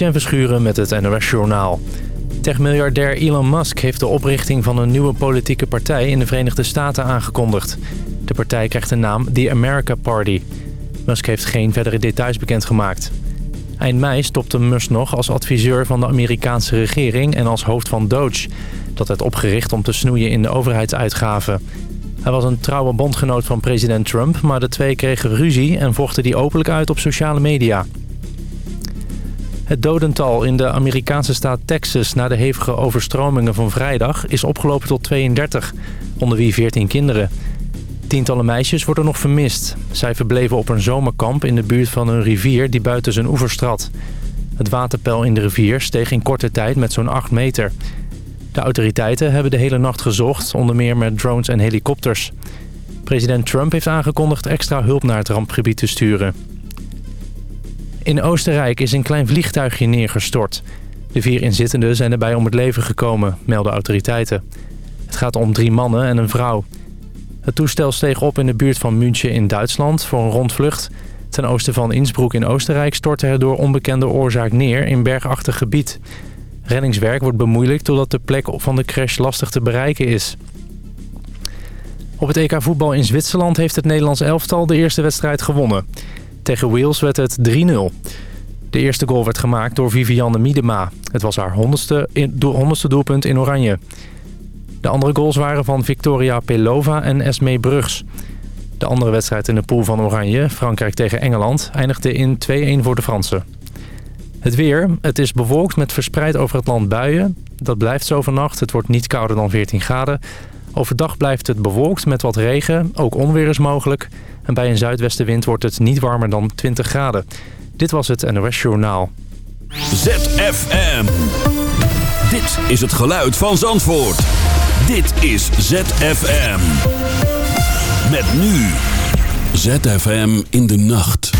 Etienne Verschuren met het NOS Journaal. Techmiljardair Elon Musk heeft de oprichting van een nieuwe politieke partij in de Verenigde Staten aangekondigd. De partij krijgt de naam The America Party. Musk heeft geen verdere details bekendgemaakt. Eind mei stopte Musk nog als adviseur van de Amerikaanse regering en als hoofd van Doge. Dat werd opgericht om te snoeien in de overheidsuitgaven. Hij was een trouwe bondgenoot van president Trump, maar de twee kregen ruzie en vochten die openlijk uit op sociale media. Het dodental in de Amerikaanse staat Texas na de hevige overstromingen van vrijdag is opgelopen tot 32, onder wie 14 kinderen. Tientallen meisjes worden nog vermist. Zij verbleven op een zomerkamp in de buurt van een rivier die buiten zijn oevers trad. Het waterpeil in de rivier steeg in korte tijd met zo'n 8 meter. De autoriteiten hebben de hele nacht gezocht, onder meer met drones en helikopters. President Trump heeft aangekondigd extra hulp naar het rampgebied te sturen. In Oostenrijk is een klein vliegtuigje neergestort. De vier inzittenden zijn erbij om het leven gekomen, melden autoriteiten. Het gaat om drie mannen en een vrouw. Het toestel steeg op in de buurt van München in Duitsland voor een rondvlucht. Ten oosten van Innsbruck in Oostenrijk stortte het door onbekende oorzaak neer in bergachtig gebied. Reddingswerk wordt bemoeilijkt doordat de plek van de crash lastig te bereiken is. Op het EK voetbal in Zwitserland heeft het Nederlands elftal de eerste wedstrijd gewonnen. Tegen Wales werd het 3-0. De eerste goal werd gemaakt door Vivianne Miedema. Het was haar honderdste, honderdste doelpunt in oranje. De andere goals waren van Victoria Pelova en Esme Brugs. De andere wedstrijd in de pool van Oranje, Frankrijk tegen Engeland, eindigde in 2-1 voor de Fransen. Het weer. Het is bewolkt met verspreid over het land buien. Dat blijft zo vannacht. Het wordt niet kouder dan 14 graden. Overdag blijft het bewolkt met wat regen. Ook onweer is mogelijk. En bij een zuidwestenwind wordt het niet warmer dan 20 graden. Dit was het NOS Journaal. ZFM. Dit is het geluid van Zandvoort. Dit is ZFM. Met nu. ZFM in de nacht.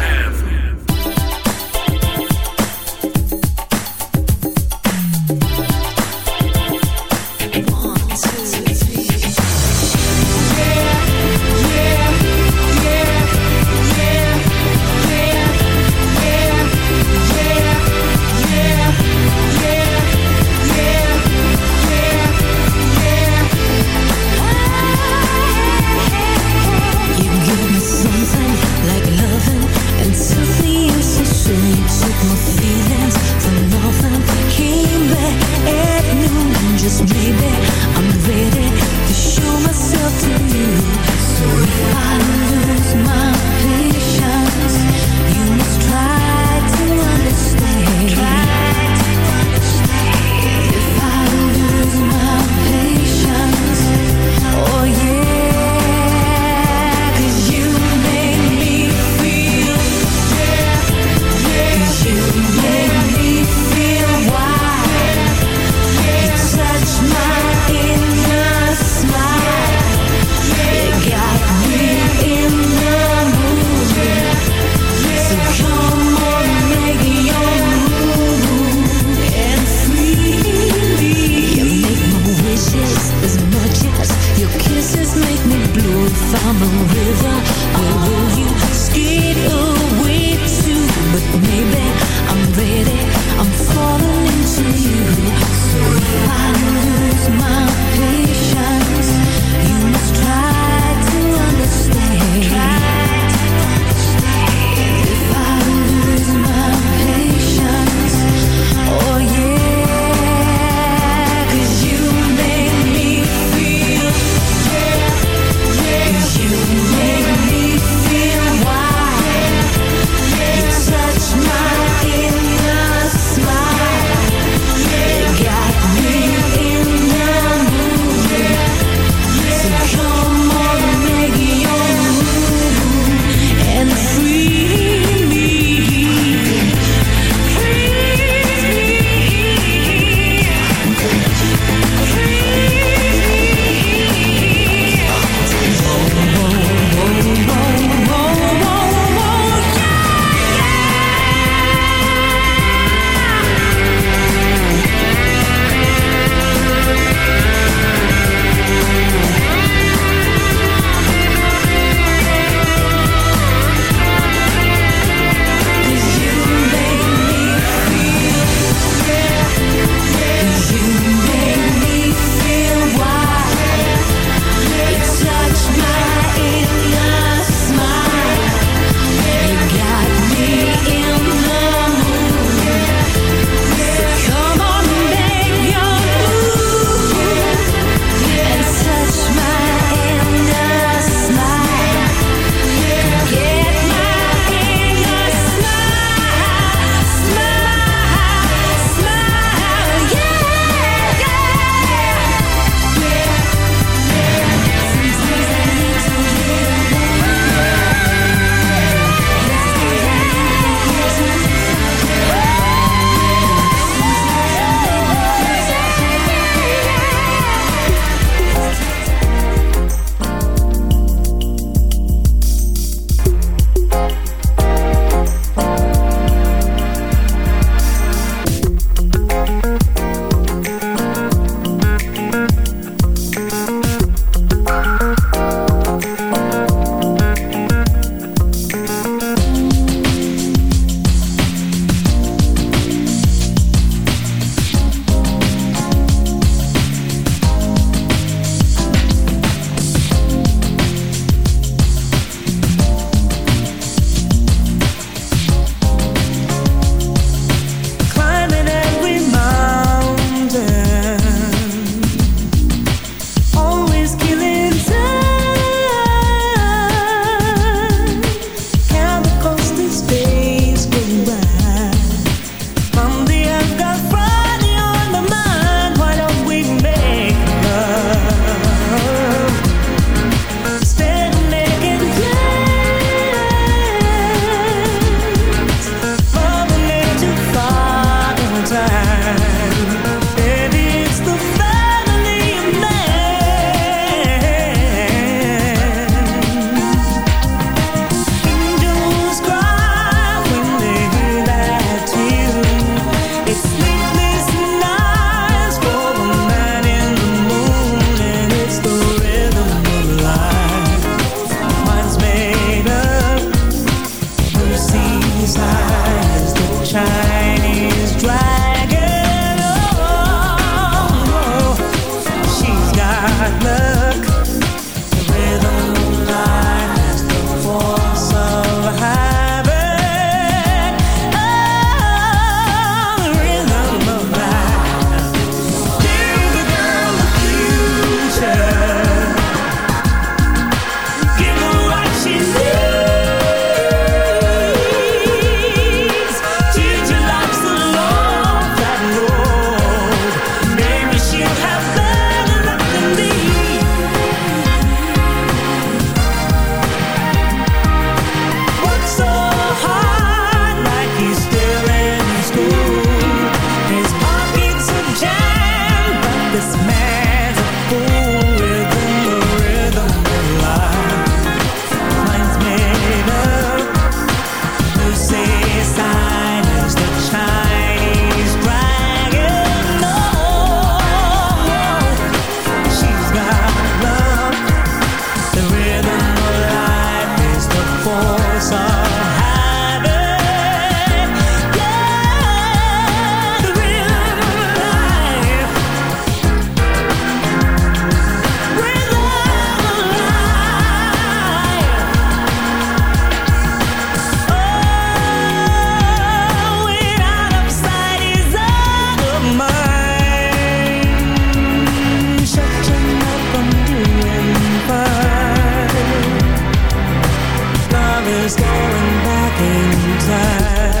was going back in time.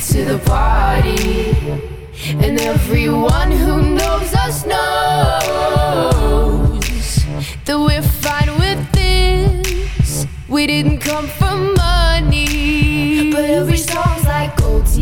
to the party. And everyone who knows us knows that we're fine with this. We didn't come for money. But every song's like gold teeth,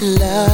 Love.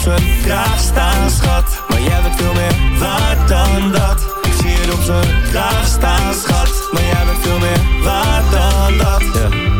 Op zijn kraag staan, schat. Maar jij bent veel meer waard dan dat. Ik zie het op zijn kraag staan, schat. Maar jij bent veel meer waard dan dat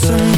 Some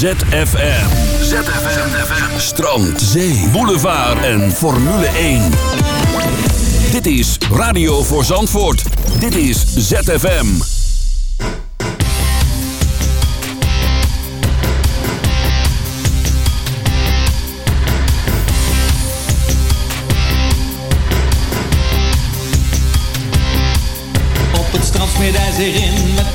ZFM. ZFM. Strand, zee, boulevard en Formule 1. Dit is Radio voor Zandvoort. Dit is ZFM. Op het strand smeert hij in met